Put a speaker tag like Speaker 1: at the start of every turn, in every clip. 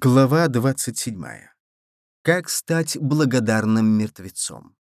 Speaker 1: Глава 27. Как стать благодарным мертвецом?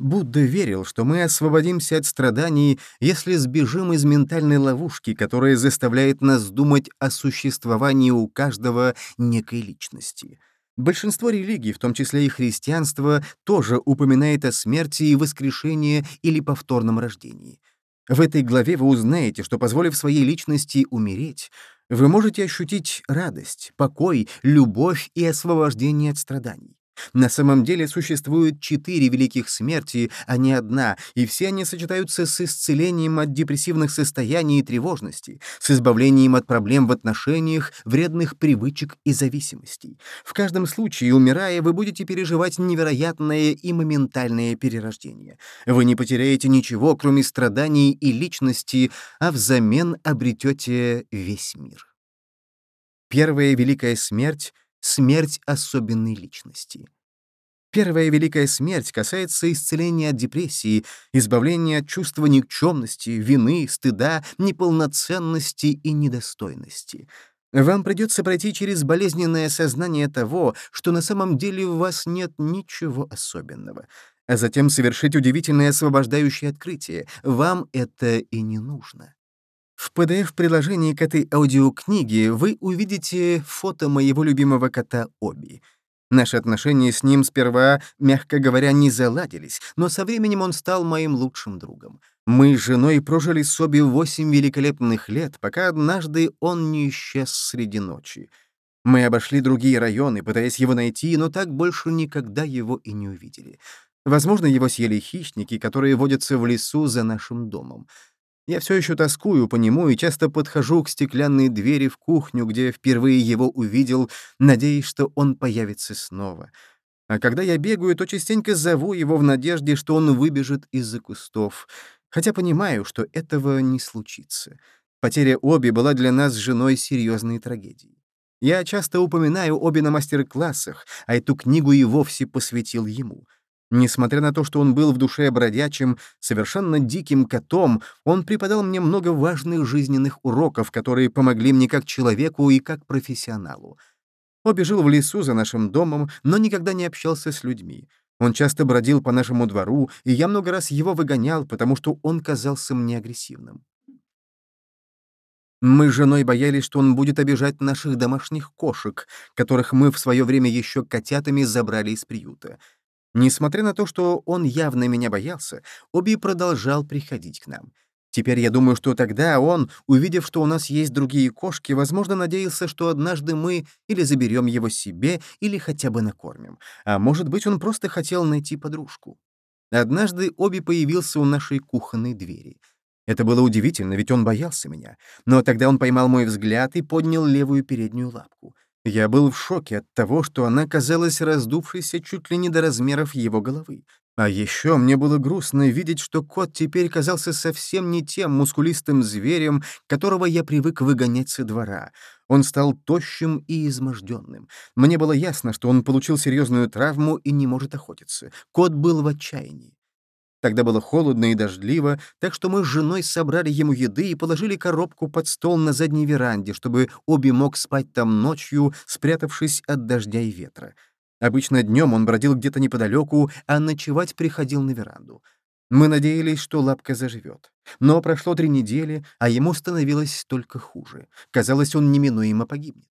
Speaker 1: Будда верил, что мы освободимся от страданий, если сбежим из ментальной ловушки, которая заставляет нас думать о существовании у каждого некой личности. Большинство религий, в том числе и христианство, тоже упоминает о смерти и воскрешении или повторном рождении. В этой главе вы узнаете, что, позволив своей личности умереть, вы можете ощутить радость, покой, любовь и освобождение от страданий. На самом деле существует четыре великих смерти, а не одна, и все они сочетаются с исцелением от депрессивных состояний и тревожности, с избавлением от проблем в отношениях, вредных привычек и зависимостей. В каждом случае, умирая, вы будете переживать невероятное и моментальное перерождение. Вы не потеряете ничего, кроме страданий и личности, а взамен обретете весь мир. Первая великая смерть смерть особенной личности. Первая великая смерть касается исцеления от депрессии, избавления от чувства никчемности, вины, стыда, неполноценности и недостойности. Вам придется пройти через болезненное сознание того, что на самом деле у вас нет ничего особенного, а затем совершить удивительное освобождающее открытие. Вам это и не нужно. В PDF-приложении к этой аудиокниге вы увидите фото моего любимого кота Оби. Наши отношения с ним сперва, мягко говоря, не заладились, но со временем он стал моим лучшим другом. Мы с женой прожили с Оби восемь великолепных лет, пока однажды он не исчез среди ночи. Мы обошли другие районы, пытаясь его найти, но так больше никогда его и не увидели. Возможно, его съели хищники, которые водятся в лесу за нашим домом. Я все еще тоскую по нему и часто подхожу к стеклянной двери в кухню, где впервые его увидел, надеясь, что он появится снова. А когда я бегаю, то частенько зову его в надежде, что он выбежит из-за кустов, хотя понимаю, что этого не случится. Потеря Оби была для нас с женой серьезной трагедией. Я часто упоминаю Оби на мастер-классах, а эту книгу и вовсе посвятил ему — Несмотря на то, что он был в душе бродячим, совершенно диким котом, он преподал мне много важных жизненных уроков, которые помогли мне как человеку и как профессионалу. Обе жил в лесу за нашим домом, но никогда не общался с людьми. Он часто бродил по нашему двору, и я много раз его выгонял, потому что он казался мне агрессивным. Мы с женой боялись, что он будет обижать наших домашних кошек, которых мы в свое время еще котятами забрали из приюта. Несмотря на то, что он явно меня боялся, Оби продолжал приходить к нам. Теперь я думаю, что тогда он, увидев, что у нас есть другие кошки, возможно, надеялся, что однажды мы или заберем его себе, или хотя бы накормим. А может быть, он просто хотел найти подружку. Однажды Оби появился у нашей кухонной двери. Это было удивительно, ведь он боялся меня. Но тогда он поймал мой взгляд и поднял левую переднюю лапку. Я был в шоке от того, что она казалась раздувшейся чуть ли не до размеров его головы. А еще мне было грустно видеть, что кот теперь казался совсем не тем мускулистым зверем, которого я привык выгонять со двора. Он стал тощим и изможденным. Мне было ясно, что он получил серьезную травму и не может охотиться. Кот был в отчаянии. Тогда было холодно и дождливо, так что мы с женой собрали ему еды и положили коробку под стол на задней веранде, чтобы Оби мог спать там ночью, спрятавшись от дождя и ветра. Обычно днем он бродил где-то неподалеку, а ночевать приходил на веранду. Мы надеялись, что лапка заживет. Но прошло три недели, а ему становилось только хуже. Казалось, он неминуемо погибнет.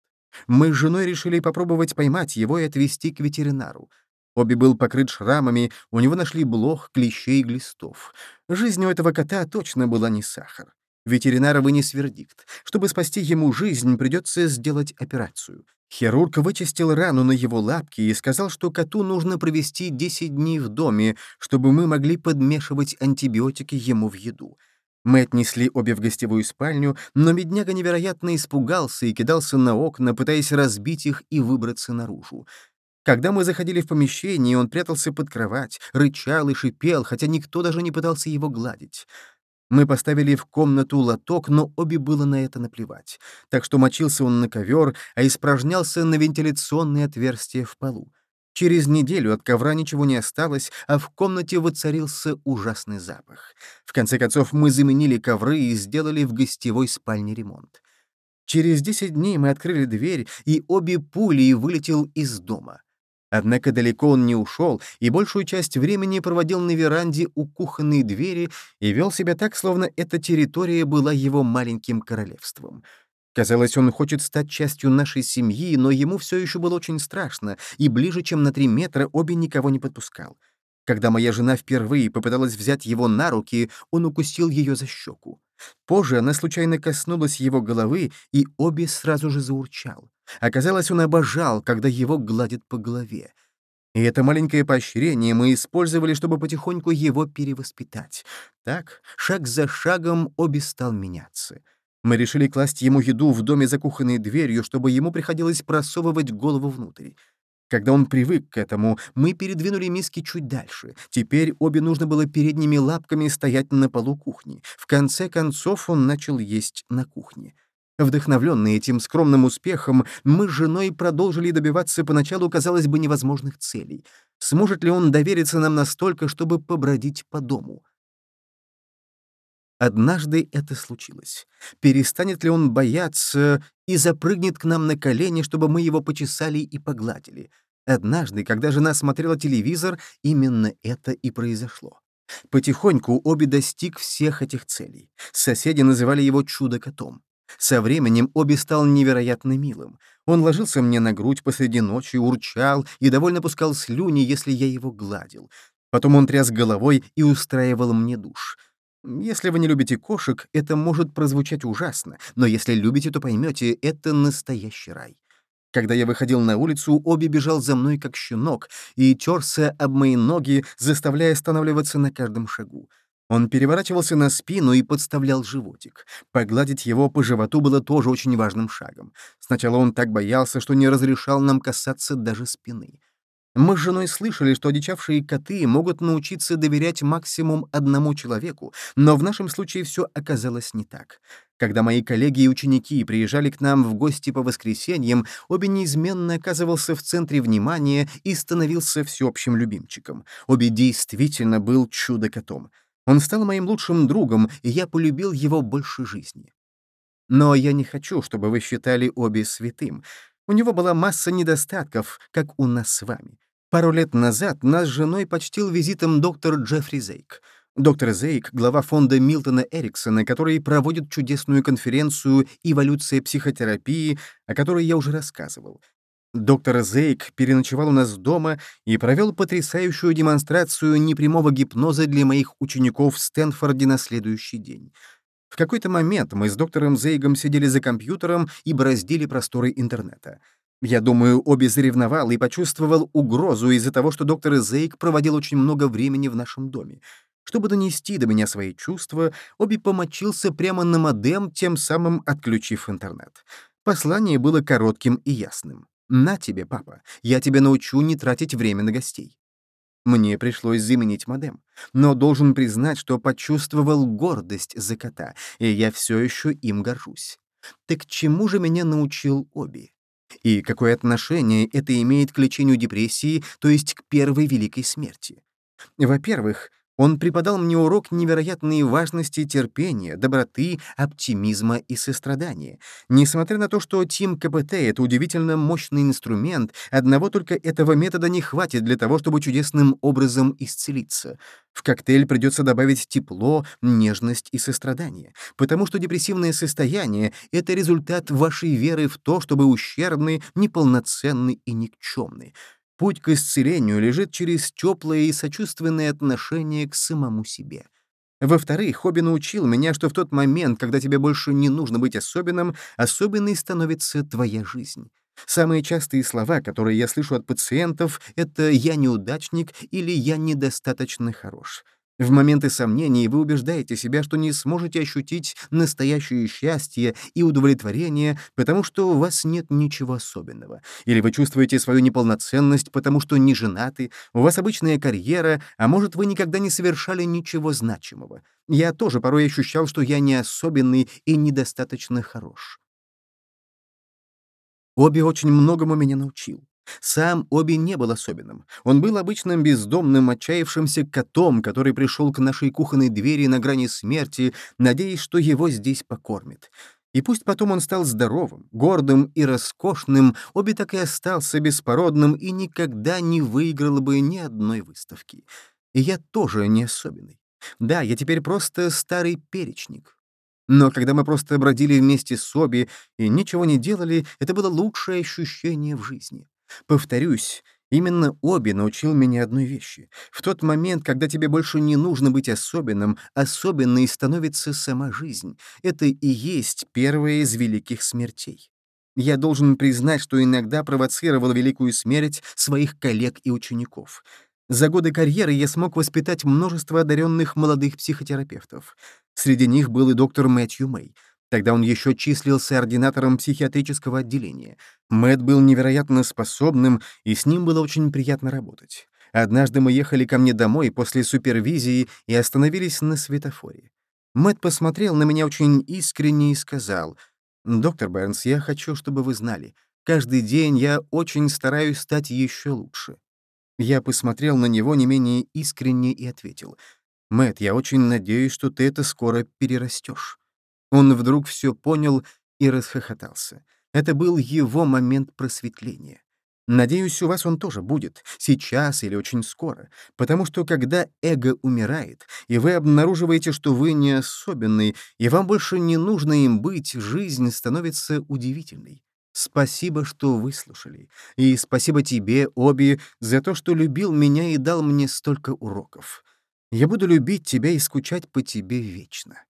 Speaker 1: Мы с женой решили попробовать поймать его и отвезти к ветеринару. Обе был покрыт шрамами, у него нашли блох, клещей и глистов. Жизнь у этого кота точно была не сахар. Ветеринар вынес вердикт. Чтобы спасти ему жизнь, придется сделать операцию. Хирург вычистил рану на его лапке и сказал, что коту нужно провести 10 дней в доме, чтобы мы могли подмешивать антибиотики ему в еду. Мы отнесли обе в гостевую спальню, но медняга невероятно испугался и кидался на окна, пытаясь разбить их и выбраться наружу. Когда мы заходили в помещение, он прятался под кровать, рычал и шипел, хотя никто даже не пытался его гладить. Мы поставили в комнату лоток, но обе было на это наплевать. Так что мочился он на ковер, а испражнялся на вентиляционные отверстия в полу. Через неделю от ковра ничего не осталось, а в комнате воцарился ужасный запах. В конце концов, мы заменили ковры и сделали в гостевой спальне ремонт. Через 10 дней мы открыли дверь, и обе пули вылетел из дома. Однако далеко он не ушел, и большую часть времени проводил на веранде у кухонной двери и вел себя так, словно эта территория была его маленьким королевством. Казалось, он хочет стать частью нашей семьи, но ему все еще было очень страшно, и ближе, чем на три метра, обе никого не подпускал. Когда моя жена впервые попыталась взять его на руки, он укусил ее за щеку. Позже она случайно коснулась его головы, и обе сразу же заурчал. Оказалось, он обожал, когда его гладят по голове. И это маленькое поощрение мы использовали, чтобы потихоньку его перевоспитать. Так, шаг за шагом, обе стал меняться. Мы решили класть ему еду в доме за кухонной дверью, чтобы ему приходилось просовывать голову внутрь. Когда он привык к этому, мы передвинули миски чуть дальше. Теперь обе нужно было передними лапками стоять на полу кухни. В конце концов он начал есть на кухне. Вдохновленные этим скромным успехом, мы с женой продолжили добиваться поначалу, казалось бы, невозможных целей. Сможет ли он довериться нам настолько, чтобы побродить по дому? Однажды это случилось. Перестанет ли он бояться и запрыгнет к нам на колени, чтобы мы его почесали и погладили? Однажды, когда жена смотрела телевизор, именно это и произошло. Потихоньку Оби достиг всех этих целей. Соседи называли его чудо-котом. Со временем Оби стал невероятно милым. Он ложился мне на грудь посреди ночи, урчал и довольно пускал слюни, если я его гладил. Потом он тряс головой и устраивал мне душ. Если вы не любите кошек, это может прозвучать ужасно, но если любите, то поймете, это настоящий рай. Когда я выходил на улицу, Оби бежал за мной как щенок и терся об мои ноги, заставляя останавливаться на каждом шагу. Он переворачивался на спину и подставлял животик. Погладить его по животу было тоже очень важным шагом. Сначала он так боялся, что не разрешал нам касаться даже спины. Мы с женой слышали, что одичавшие коты могут научиться доверять максимум одному человеку, но в нашем случае все оказалось не так. Когда мои коллеги и ученики приезжали к нам в гости по воскресеньям, Обе неизменно оказывался в центре внимания и становился всеобщим любимчиком. Обе действительно был чудо-котом. Он стал моим лучшим другом, и я полюбил его больше жизни. Но я не хочу, чтобы вы считали Оби святым. У него была масса недостатков, как у нас с вами. Пару лет назад нас с женой почтил визитом доктор Джеффри Зейк. Доктор Зейк — глава фонда Милтона Эриксона, который проводит чудесную конференцию «Эволюция психотерапии», о которой я уже рассказывал. Доктор Зейк переночевал у нас дома и провел потрясающую демонстрацию непрямого гипноза для моих учеников в Стэнфорде на следующий день. В какой-то момент мы с доктором Зейгом сидели за компьютером и бороздили просторы интернета. Я думаю, Оби заревновал и почувствовал угрозу из-за того, что доктор Зейк проводил очень много времени в нашем доме. Чтобы донести до меня свои чувства, Оби помочился прямо на модем, тем самым отключив интернет. Послание было коротким и ясным. «На тебе, папа, я тебя научу не тратить время на гостей». Мне пришлось заменить модем, но должен признать, что почувствовал гордость за кота, и я все еще им горжусь. Так чему же меня научил Оби? И какое отношение это имеет к лечению депрессии, то есть к первой великой смерти? Во-первых, он преподал мне урок невероятной важности терпения, доброты, оптимизма и сострадания. Несмотря на то, что Тим КПТ — это удивительно мощный инструмент, одного только этого метода не хватит для того, чтобы чудесным образом исцелиться. В коктейль придется добавить тепло, нежность и сострадание, потому что депрессивное состояние — это результат вашей веры в то, чтобы ущербный, неполноценный и никчемный. Путь к исцелению лежит через теплое и сочувственное отношение к самому себе. Во-вторых, хобби научил меня, что в тот момент, когда тебе больше не нужно быть особенным, особенной становится твоя жизнь. Самые частые слова, которые я слышу от пациентов, это «я неудачник» или «я недостаточно хорош». В моменты сомнений вы убеждаете себя, что не сможете ощутить настоящее счастье и удовлетворение, потому что у вас нет ничего особенного. Или вы чувствуете свою неполноценность, потому что не женаты, у вас обычная карьера, а может, вы никогда не совершали ничего значимого. Я тоже порой ощущал, что я не особенный и недостаточно хорош. Обе очень многому меня научил. Сам Оби не был особенным. Он был обычным бездомным, отчаявшимся котом, который пришел к нашей кухонной двери на грани смерти, надеясь, что его здесь покормят. И пусть потом он стал здоровым, гордым и роскошным, обе так и остался беспородным и никогда не выиграл бы ни одной выставки. И я тоже не особенный. Да, я теперь просто старый перечник. Но когда мы просто бродили вместе с Оби и ничего не делали, это было лучшее ощущение в жизни. Повторюсь, Именно Оби научил меня одной вещи. В тот момент, когда тебе больше не нужно быть особенным, особенной становится сама жизнь. Это и есть первая из великих смертей. Я должен признать, что иногда провоцировал великую смерть своих коллег и учеников. За годы карьеры я смог воспитать множество одаренных молодых психотерапевтов. Среди них был и доктор Мэтью Мэй. Тогда он еще числился ординатором психиатрического отделения. Мэтт был невероятно способным, и с ним было очень приятно работать. Однажды мы ехали ко мне домой после супервизии и остановились на светофоре. Мэтт посмотрел на меня очень искренне и сказал, «Доктор Бернс, я хочу, чтобы вы знали, каждый день я очень стараюсь стать еще лучше». Я посмотрел на него не менее искренне и ответил, «Мэтт, я очень надеюсь, что ты это скоро перерастешь». Он вдруг все понял и расхохотался. Это был его момент просветления. Надеюсь, у вас он тоже будет, сейчас или очень скоро, потому что когда эго умирает, и вы обнаруживаете, что вы не особенный, и вам больше не нужно им быть, жизнь становится удивительной. Спасибо, что выслушали. И спасибо тебе, Оби, за то, что любил меня и дал мне столько уроков. Я буду любить тебя и скучать по тебе вечно.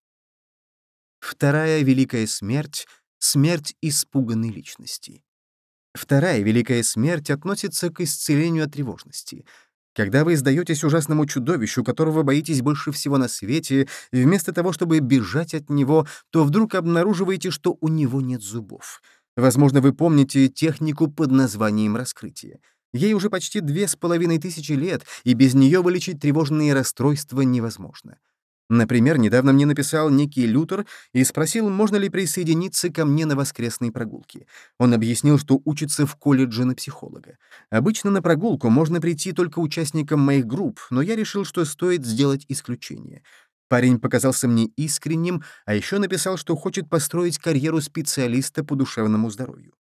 Speaker 1: Вторая великая смерть — смерть испуганной личности. Вторая великая смерть относится к исцелению от тревожности. Когда вы издаетесь ужасному чудовищу, которого боитесь больше всего на свете, вместо того, чтобы бежать от него, то вдруг обнаруживаете, что у него нет зубов. Возможно, вы помните технику под названием раскрытие. Ей уже почти две с половиной тысячи лет, и без нее вылечить тревожные расстройства невозможно. Например, недавно мне написал некий Лютер и спросил, можно ли присоединиться ко мне на воскресной прогулке. Он объяснил, что учится в колледже на психолога. Обычно на прогулку можно прийти только участникам моих групп, но я решил, что стоит сделать исключение. Парень показался мне искренним, а еще написал, что хочет построить карьеру специалиста по душевному здоровью.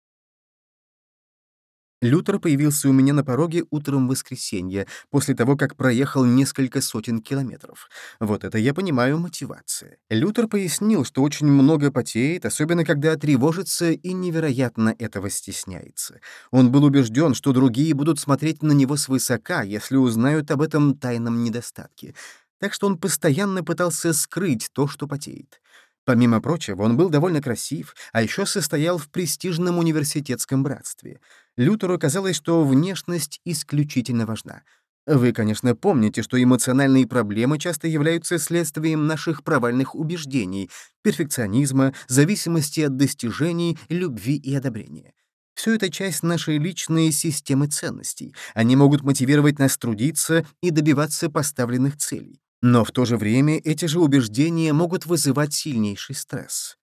Speaker 1: Лютер появился у меня на пороге утром воскресенья, после того, как проехал несколько сотен километров. Вот это я понимаю мотивация. Лютер пояснил, что очень много потеет, особенно когда тревожится и невероятно этого стесняется. Он был убежден, что другие будут смотреть на него свысока, если узнают об этом тайном недостатке. Так что он постоянно пытался скрыть то, что потеет. Помимо прочего, он был довольно красив, а еще состоял в престижном университетском братстве. Лютеру казалось, что внешность исключительно важна. Вы, конечно, помните, что эмоциональные проблемы часто являются следствием наших провальных убеждений, перфекционизма, зависимости от достижений, любви и одобрения. Все это часть нашей личной системы ценностей. Они могут мотивировать нас трудиться и добиваться поставленных целей. Но в то же время эти же убеждения могут вызывать сильнейший стресс.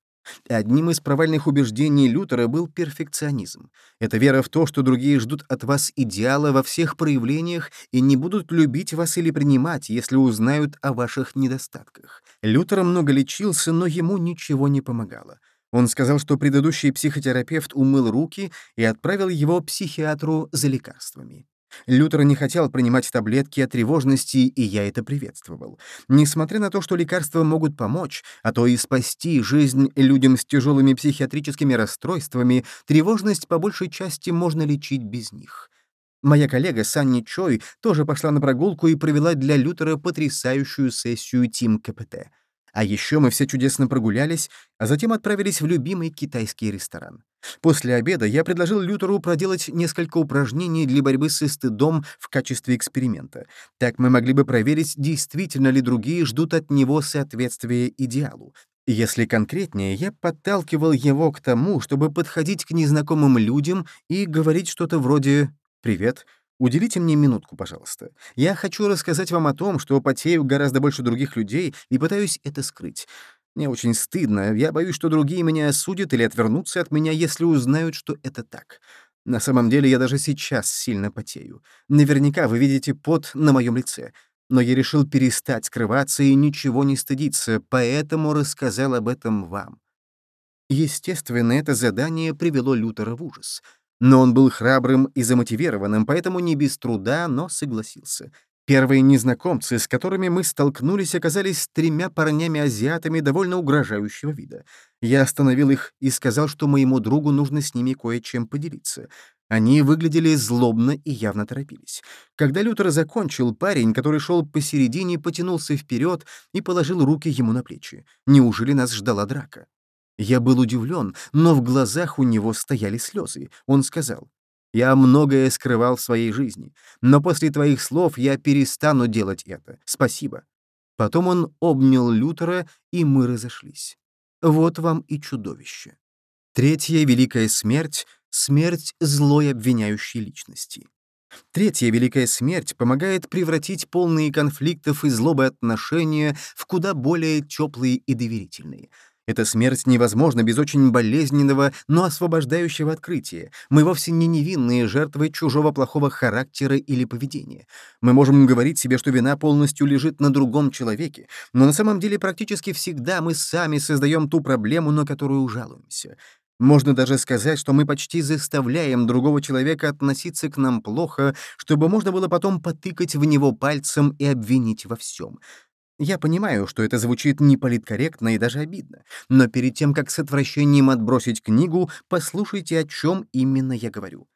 Speaker 1: Одним из провальных убеждений Лютера был перфекционизм. Это вера в то, что другие ждут от вас идеала во всех проявлениях и не будут любить вас или принимать, если узнают о ваших недостатках. Лютер много лечился, но ему ничего не помогало. Он сказал, что предыдущий психотерапевт умыл руки и отправил его психиатру за лекарствами. Лютер не хотел принимать таблетки от тревожности, и я это приветствовал. Несмотря на то, что лекарства могут помочь, а то и спасти жизнь людям с тяжелыми психиатрическими расстройствами, тревожность по большей части можно лечить без них. Моя коллега Санни Чой тоже пошла на прогулку и провела для Лютера потрясающую сессию Тим КПТ. А еще мы все чудесно прогулялись, а затем отправились в любимый китайский ресторан. После обеда я предложил Лютеру проделать несколько упражнений для борьбы с стыдом в качестве эксперимента. Так мы могли бы проверить, действительно ли другие ждут от него соответствия идеалу. Если конкретнее, я подталкивал его к тому, чтобы подходить к незнакомым людям и говорить что-то вроде «Привет, Уделите мне минутку, пожалуйста. Я хочу рассказать вам о том, что потею гораздо больше других людей и пытаюсь это скрыть. Мне очень стыдно. Я боюсь, что другие меня осудят или отвернутся от меня, если узнают, что это так. На самом деле я даже сейчас сильно потею. Наверняка вы видите пот на моем лице. Но я решил перестать скрываться и ничего не стыдиться, поэтому рассказал об этом вам. Естественно, это задание привело Лютера в ужас. Но он был храбрым и замотивированным, поэтому не без труда, но согласился. Первые незнакомцы, с которыми мы столкнулись, оказались тремя парнями-азиатами довольно угрожающего вида. Я остановил их и сказал, что моему другу нужно с ними кое-чем поделиться. Они выглядели злобно и явно торопились. Когда Лютер закончил, парень, который шел посередине, потянулся вперед и положил руки ему на плечи. Неужели нас ждала драка? Я был удивлен, но в глазах у него стояли слезы. Он сказал, «Я многое скрывал в своей жизни, но после твоих слов я перестану делать это. Спасибо». Потом он обнял Лютера, и мы разошлись. Вот вам и чудовище. Третья великая смерть смерть злой обвиняющей личности. Третья великая смерть помогает превратить полные конфликтов и злобы отношения в куда более теплые и доверительные. Эта смерть невозможна без очень болезненного, но освобождающего открытия. Мы вовсе не невинные жертвы чужого плохого характера или поведения. Мы можем говорить себе, что вина полностью лежит на другом человеке, но на самом деле практически всегда мы сами создаем ту проблему, на которую жалуемся. Можно даже сказать, что мы почти заставляем другого человека относиться к нам плохо, чтобы можно было потом потыкать в него пальцем и обвинить во всем. Я понимаю, что это звучит неполиткорректно и даже обидно, но перед тем, как с отвращением отбросить книгу, послушайте, о чем именно я говорю.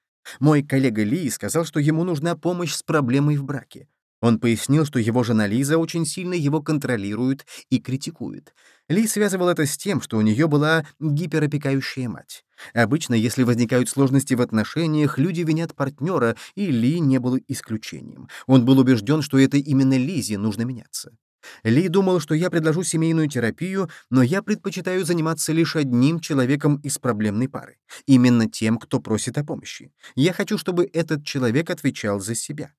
Speaker 1: Мой коллега Ли сказал, что ему нужна помощь с проблемой в браке. Он пояснил, что его жена Лиза очень сильно его контролирует и критикует. Ли связывал это с тем, что у нее была гиперопекающая мать. Обычно, если возникают сложности в отношениях, люди винят партнера, и Ли не был исключением. Он был убежден, что это именно Лизе нужно меняться. Ли думал, что я предложу семейную терапию, но я предпочитаю заниматься лишь одним человеком из проблемной пары. Именно тем, кто просит о помощи. Я хочу, чтобы этот человек отвечал за себя.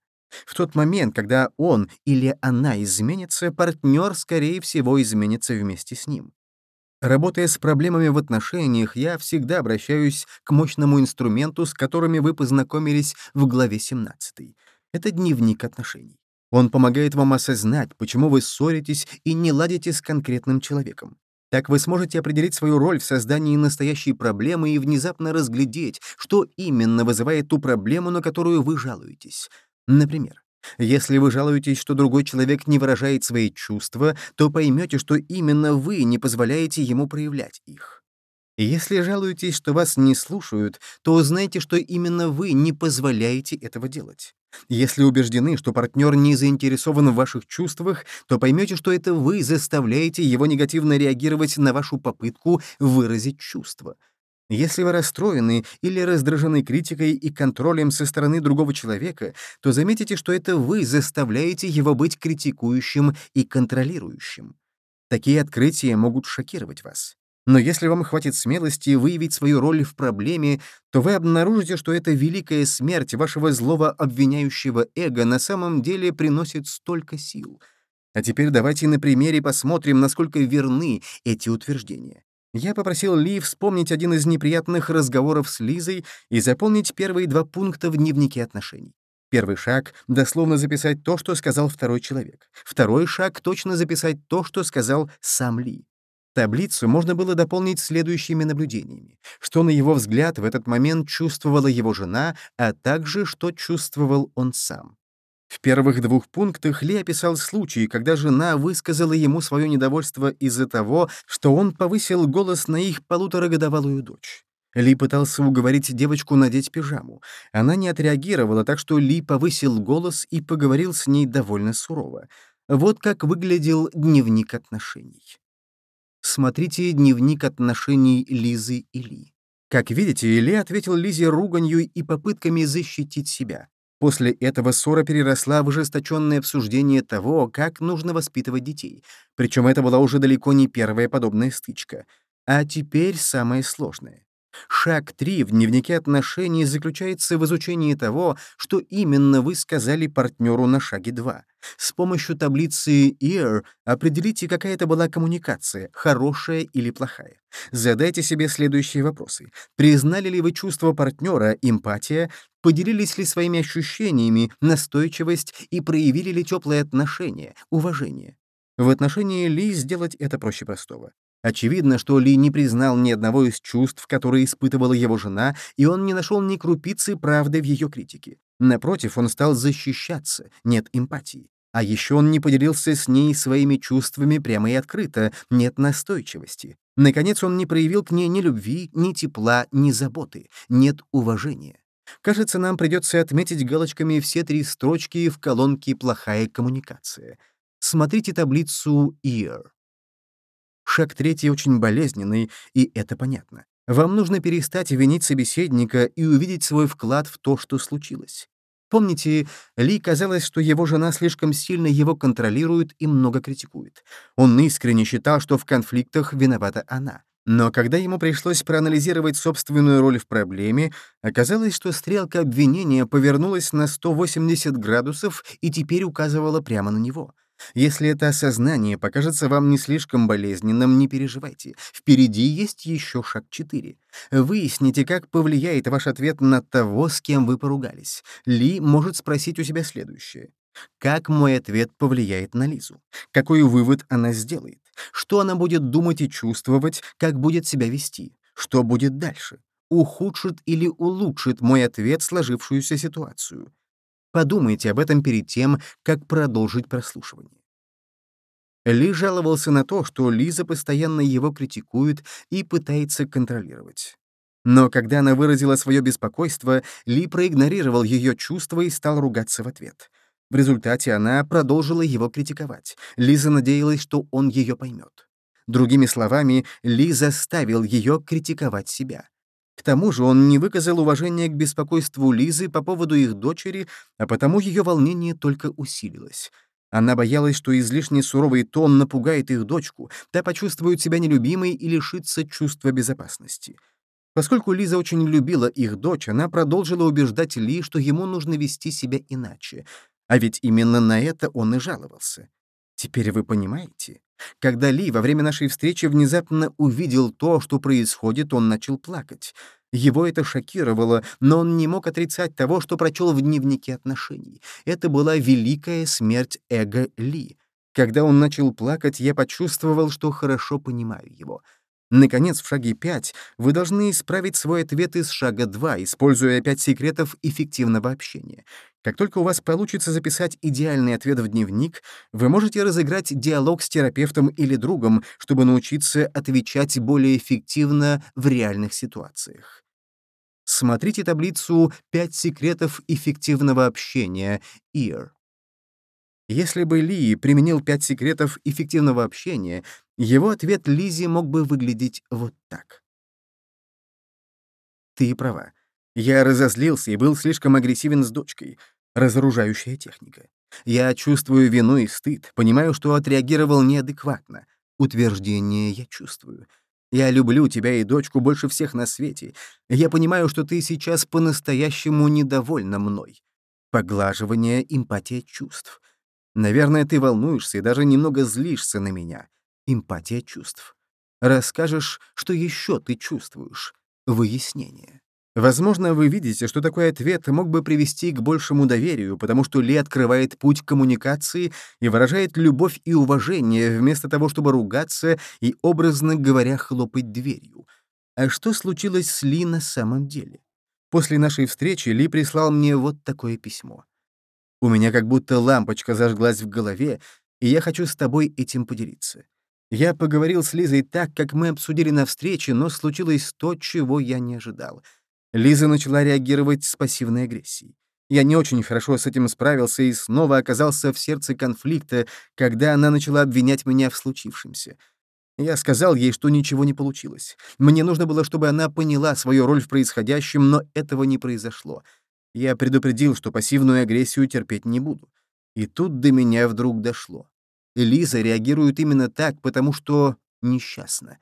Speaker 1: В тот момент, когда он или она изменится, партнер, скорее всего, изменится вместе с ним. Работая с проблемами в отношениях, я всегда обращаюсь к мощному инструменту, с которыми вы познакомились в главе 17. Это дневник отношений. Он помогает вам осознать, почему вы ссоритесь и не ладите с конкретным человеком. Так вы сможете определить свою роль в создании настоящей проблемы и внезапно разглядеть, что именно вызывает ту проблему, на которую вы жалуетесь. Например, если вы жалуетесь, что другой человек не выражает свои чувства, то поймете, что именно вы не позволяете ему проявлять их. Если жалуетесь, что вас не слушают, то узнайте, что именно вы не позволяете этого делать. Если убеждены, что партнер не заинтересован в ваших чувствах, то поймете, что это вы заставляете его негативно реагировать на вашу попытку выразить чувства. Если вы расстроены или раздражены критикой и контролем со стороны другого человека, то заметите, что это вы заставляете его быть критикующим и контролирующим. Такие открытия могут шокировать вас. Но если вам хватит смелости выявить свою роль в проблеме, то вы обнаружите, что эта великая смерть вашего злого обвиняющего эго на самом деле приносит столько сил. А теперь давайте на примере посмотрим, насколько верны эти утверждения. Я попросил Ли вспомнить один из неприятных разговоров с Лизой и заполнить первые два пункта в дневнике отношений. Первый шаг — дословно записать то, что сказал второй человек. Второй шаг — точно записать то, что сказал сам Ли. Таблицу можно было дополнить следующими наблюдениями. Что, на его взгляд, в этот момент чувствовала его жена, а также что чувствовал он сам. В первых двух пунктах Ли описал случай, когда жена высказала ему свое недовольство из-за того, что он повысил голос на их полуторагодовалую дочь. Ли пытался уговорить девочку надеть пижаму. Она не отреагировала, так что Ли повысил голос и поговорил с ней довольно сурово. Вот как выглядел дневник отношений. Смотрите дневник отношений Лизы и Ли. Как видите, Ли ответил Лизе руганью и попытками защитить себя. После этого ссора переросла в ожесточенное обсуждение того, как нужно воспитывать детей. Причем это была уже далеко не первая подобная стычка. А теперь самое сложное. Шаг 3 в дневнике отношений заключается в изучении того, что именно вы сказали партнеру на шаге 2. С помощью таблицы EAR определите, какая это была коммуникация, хорошая или плохая. Задайте себе следующие вопросы. Признали ли вы чувство партнера, эмпатия, поделились ли своими ощущениями, настойчивость и проявили ли теплое отношение, уважение? В отношении Ли сделать это проще простого. Очевидно, что Ли не признал ни одного из чувств, которые испытывала его жена, и он не нашел ни крупицы правды в ее критике. Напротив, он стал защищаться, нет эмпатии. А еще он не поделился с ней своими чувствами прямо и открыто, нет настойчивости. Наконец, он не проявил к ней ни любви, ни тепла, ни заботы, нет уважения. Кажется, нам придется отметить галочками все три строчки в колонке «Плохая коммуникация». Смотрите таблицу «Ear». Шаг третий очень болезненный, и это понятно. Вам нужно перестать винить собеседника и увидеть свой вклад в то, что случилось. Помните, Ли казалось, что его жена слишком сильно его контролирует и много критикует. Он искренне считал, что в конфликтах виновата она. Но когда ему пришлось проанализировать собственную роль в проблеме, оказалось, что стрелка обвинения повернулась на 180 градусов и теперь указывала прямо на него. Если это осознание покажется вам не слишком болезненным, не переживайте. Впереди есть еще шаг 4. Выясните, как повлияет ваш ответ на того, с кем вы поругались. Ли может спросить у себя следующее. Как мой ответ повлияет на Лизу? Какой вывод она сделает? Что она будет думать и чувствовать, как будет себя вести? Что будет дальше? Ухудшит или улучшит мой ответ сложившуюся ситуацию? Подумайте об этом перед тем, как продолжить прослушивание. Ли жаловался на то, что Лиза постоянно его критикует и пытается контролировать. Но когда она выразила свое беспокойство, Ли проигнорировал ее чувства и стал ругаться в ответ. В результате она продолжила его критиковать. Лиза надеялась, что он ее поймет. Другими словами, Ли заставил ее критиковать себя. Тому же он не выказал уважения к беспокойству Лизы по поводу их дочери, а потому ее волнение только усилилось. Она боялась, что излишне суровый тон напугает их дочку, та почувствует себя нелюбимой и лишится чувства безопасности. Поскольку Лиза очень любила их дочь, она продолжила убеждать Ли, что ему нужно вести себя иначе. А ведь именно на это он и жаловался. Теперь вы понимаете? Когда Ли во время нашей встречи внезапно увидел то, что происходит, он начал плакать. Его это шокировало, но он не мог отрицать того, что прочел в дневнике отношений. Это была великая смерть эго Ли. Когда он начал плакать, я почувствовал, что хорошо понимаю его. Наконец, в шаге 5 вы должны исправить свой ответ из шага 2, используя пять секретов эффективного общения. Как только у вас получится записать идеальный ответ в дневник, вы можете разыграть диалог с терапевтом или другом, чтобы научиться отвечать более эффективно в реальных ситуациях. Смотрите таблицу «Пять секретов эффективного общения» EAR. Если бы Ли применил пять секретов эффективного общения, его ответ Лизе мог бы выглядеть вот так. Ты права. Я разозлился и был слишком агрессивен с дочкой. Разоружающая техника. Я чувствую вину и стыд, понимаю, что отреагировал неадекватно. Утверждение я чувствую. Я люблю тебя и дочку больше всех на свете. Я понимаю, что ты сейчас по-настоящему недовольна мной. Поглаживание, эмпатия чувств. Наверное, ты волнуешься и даже немного злишься на меня. Эмпатия чувств. Расскажешь, что еще ты чувствуешь. Выяснение. Возможно, вы видите, что такой ответ мог бы привести к большему доверию, потому что Ли открывает путь коммуникации и выражает любовь и уважение, вместо того, чтобы ругаться и, образно говоря, хлопать дверью. А что случилось с Ли на самом деле? После нашей встречи Ли прислал мне вот такое письмо. У меня как будто лампочка зажглась в голове, и я хочу с тобой этим поделиться. Я поговорил с Лизой так, как мы обсудили на встрече, но случилось то, чего я не ожидал. Лиза начала реагировать с пассивной агрессией. Я не очень хорошо с этим справился и снова оказался в сердце конфликта, когда она начала обвинять меня в случившемся. Я сказал ей, что ничего не получилось. Мне нужно было, чтобы она поняла свою роль в происходящем, но этого не произошло. Я предупредил, что пассивную агрессию терпеть не буду. И тут до меня вдруг дошло. Элиза реагирует именно так, потому что несчастна.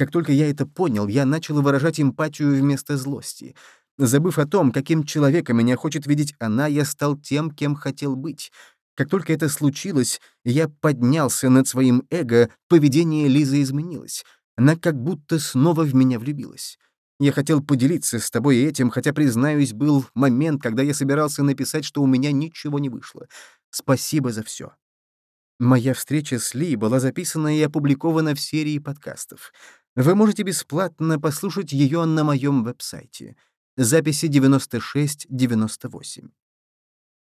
Speaker 1: Как только я это понял, я начал выражать эмпатию вместо злости. Забыв о том, каким человеком меня хочет видеть она, я стал тем, кем хотел быть. Как только это случилось, я поднялся над своим эго, поведение Лизы изменилось. Она как будто снова в меня влюбилась. Я хотел поделиться с тобой этим, хотя, признаюсь, был момент, когда я собирался написать, что у меня ничего не вышло. Спасибо за все. Моя встреча с Ли была записана и опубликована в серии подкастов. Вы можете бесплатно послушать ее на моем веб-сайте. Записи 96-98.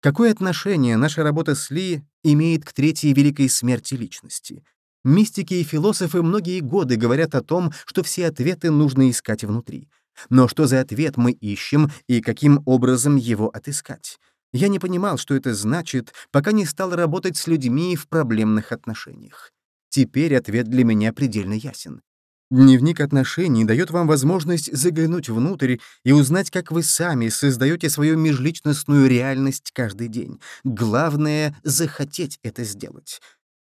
Speaker 1: Какое отношение наша работа с Ли имеет к третьей великой смерти личности? Мистики и философы многие годы говорят о том, что все ответы нужно искать внутри. Но что за ответ мы ищем и каким образом его отыскать? Я не понимал, что это значит, пока не стал работать с людьми в проблемных отношениях. Теперь ответ для меня предельно ясен. Дневник отношений дает вам возможность заглянуть внутрь и узнать, как вы сами создаете свою межличностную реальность каждый день. Главное — захотеть это сделать.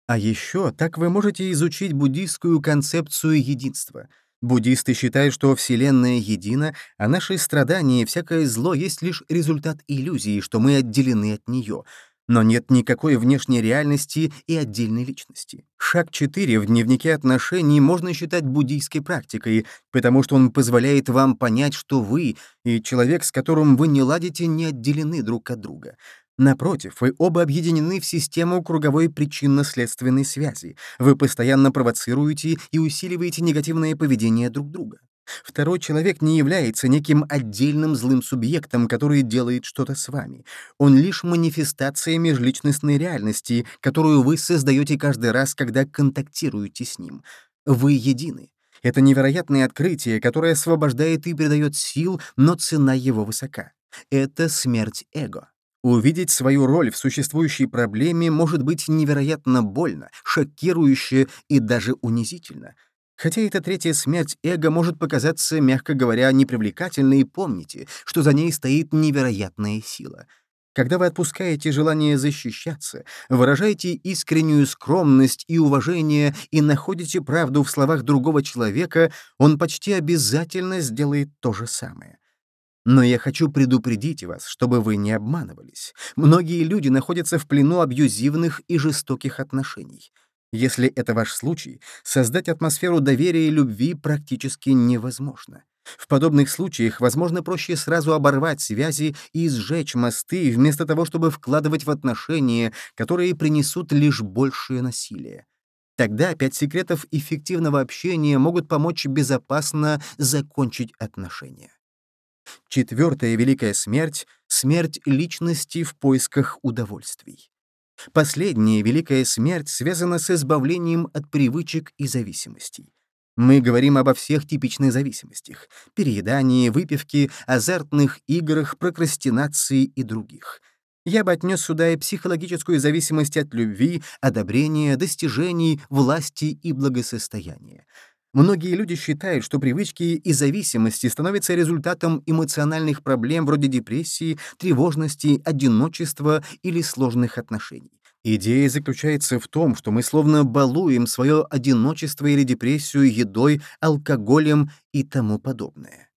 Speaker 1: А еще так вы можете изучить буддийскую концепцию единства — Буддисты считают, что Вселенная едина, а наши страдания и всякое зло есть лишь результат иллюзии, что мы отделены от нее. Но нет никакой внешней реальности и отдельной личности. Шаг 4 в дневнике отношений можно считать буддийской практикой, потому что он позволяет вам понять, что вы и человек, с которым вы не ладите, не отделены друг от друга. Напротив, вы оба объединены в систему круговой причинно-следственной связи. Вы постоянно провоцируете и усиливаете негативное поведение друг друга. Второй человек не является неким отдельным злым субъектом, который делает что-то с вами. Он лишь манифестация межличностной реальности, которую вы создаете каждый раз, когда контактируете с ним. Вы едины. Это невероятное открытие, которое освобождает и придает сил, но цена его высока. Это смерть эго. Увидеть свою роль в существующей проблеме может быть невероятно больно, шокирующе и даже унизительно. Хотя эта третья смерть эго может показаться, мягко говоря, непривлекательной, помните, что за ней стоит невероятная сила. Когда вы отпускаете желание защищаться, выражаете искреннюю скромность и уважение и находите правду в словах другого человека, он почти обязательно сделает то же самое. Но я хочу предупредить вас, чтобы вы не обманывались. Многие люди находятся в плену абьюзивных и жестоких отношений. Если это ваш случай, создать атмосферу доверия и любви практически невозможно. В подобных случаях, возможно, проще сразу оборвать связи и сжечь мосты, вместо того, чтобы вкладывать в отношения, которые принесут лишь большее насилие. Тогда пять секретов эффективного общения могут помочь безопасно закончить отношения. Четвертая великая смерть — смерть личности в поисках удовольствий. Последняя великая смерть связана с избавлением от привычек и зависимостей. Мы говорим обо всех типичных зависимостях — переедании, выпивке, азартных играх, прокрастинации и других. Я бы отнес сюда и психологическую зависимость от любви, одобрения, достижений, власти и благосостояния. Многие люди считают, что привычки и зависимости становятся результатом эмоциональных проблем вроде депрессии, тревожности, одиночества или сложных отношений. Идея заключается в том, что мы словно балуем свое одиночество или депрессию едой, алкоголем и тому подобное.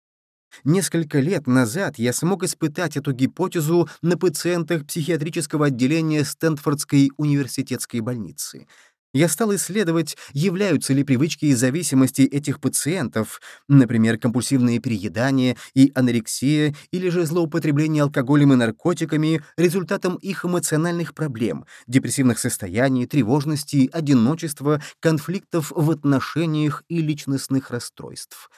Speaker 1: Несколько лет назад я смог испытать эту гипотезу на пациентах психиатрического отделения Стэнфордской университетской больницы — я стал исследовать, являются ли привычки и зависимости этих пациентов, например, компульсивное переедание и анорексия или же злоупотребление алкоголем и наркотиками, результатом их эмоциональных проблем, депрессивных состояний, тревожности, одиночества, конфликтов в отношениях и личностных расстройств.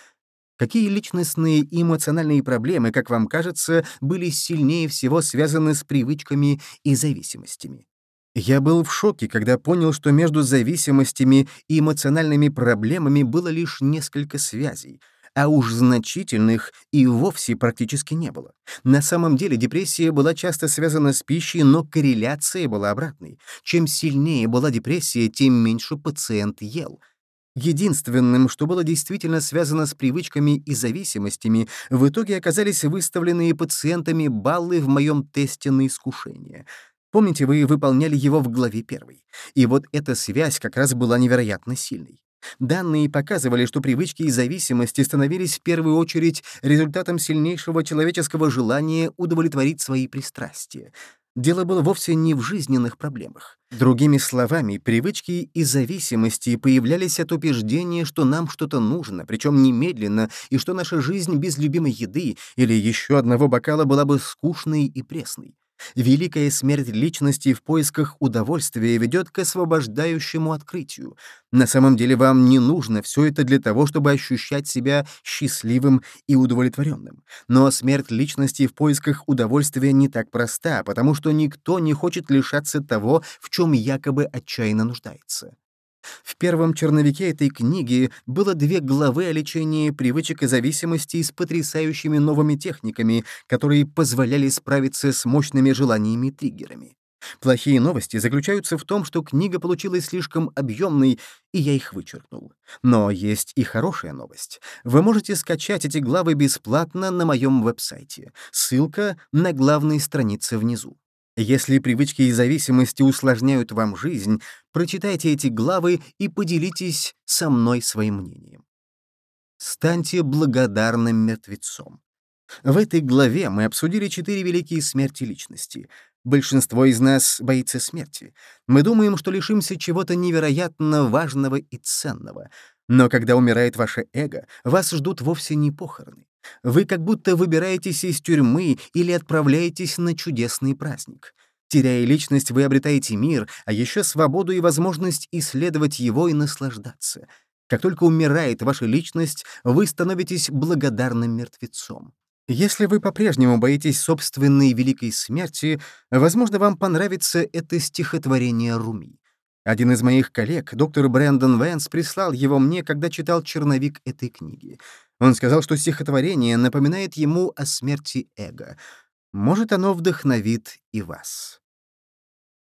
Speaker 1: Какие личностные и эмоциональные проблемы, как вам кажется, были сильнее всего связаны с привычками и зависимостями? Я был в шоке, когда понял, что между зависимостями и эмоциональными проблемами было лишь несколько связей, а уж значительных и вовсе практически не было. На самом деле депрессия была часто связана с пищей, но корреляция была обратной. Чем сильнее была депрессия, тем меньше пациент ел. Единственным, что было действительно связано с привычками и зависимостями, в итоге оказались выставленные пациентами баллы в моем тесте на искушение — Помните, вы выполняли его в главе первой. И вот эта связь как раз была невероятно сильной. Данные показывали, что привычки и зависимости становились в первую очередь результатом сильнейшего человеческого желания удовлетворить свои пристрастия. Дело было вовсе не в жизненных проблемах. Другими словами, привычки и зависимости появлялись от убеждения, что нам что-то нужно, причем немедленно, и что наша жизнь без любимой еды или еще одного бокала была бы скучной и пресной. Великая смерть личности в поисках удовольствия ведет к освобождающему открытию. На самом деле вам не нужно все это для того, чтобы ощущать себя счастливым и удовлетворенным. Но смерть личности в поисках удовольствия не так проста, потому что никто не хочет лишаться того, в чем якобы отчаянно нуждается. В первом черновике этой книги было две главы о лечении привычек и зависимости с потрясающими новыми техниками, которые позволяли справиться с мощными желаниями и триггерами. Плохие новости заключаются в том, что книга получилась слишком объемной, и я их вычеркнул. Но есть и хорошая новость. Вы можете скачать эти главы бесплатно на моем веб-сайте. Ссылка на главной странице внизу. Если привычки и зависимости усложняют вам жизнь, прочитайте эти главы и поделитесь со мной своим мнением. Станьте благодарным мертвецом. В этой главе мы обсудили четыре великие смерти личности. Большинство из нас боится смерти. Мы думаем, что лишимся чего-то невероятно важного и ценного. Но когда умирает ваше эго, вас ждут вовсе не похороны. Вы как будто выбираетесь из тюрьмы или отправляетесь на чудесный праздник. Теряя личность, вы обретаете мир, а еще свободу и возможность исследовать его и наслаждаться. Как только умирает ваша личность, вы становитесь благодарным мертвецом. Если вы по-прежнему боитесь собственной великой смерти, возможно, вам понравится это стихотворение Руми. Один из моих коллег, доктор Брэндон Вэнс, прислал его мне, когда читал черновик этой книги. Он сказал, что стихотворение напоминает ему о смерти эго. Может, оно вдохновит и вас.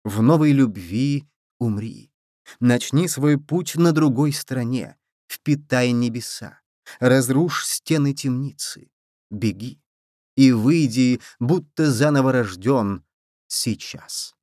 Speaker 1: В новой любви умри. Начни свой путь на другой стороне. Впитай небеса. Разрушь стены темницы. Беги. И выйди, будто заново рожден, сейчас.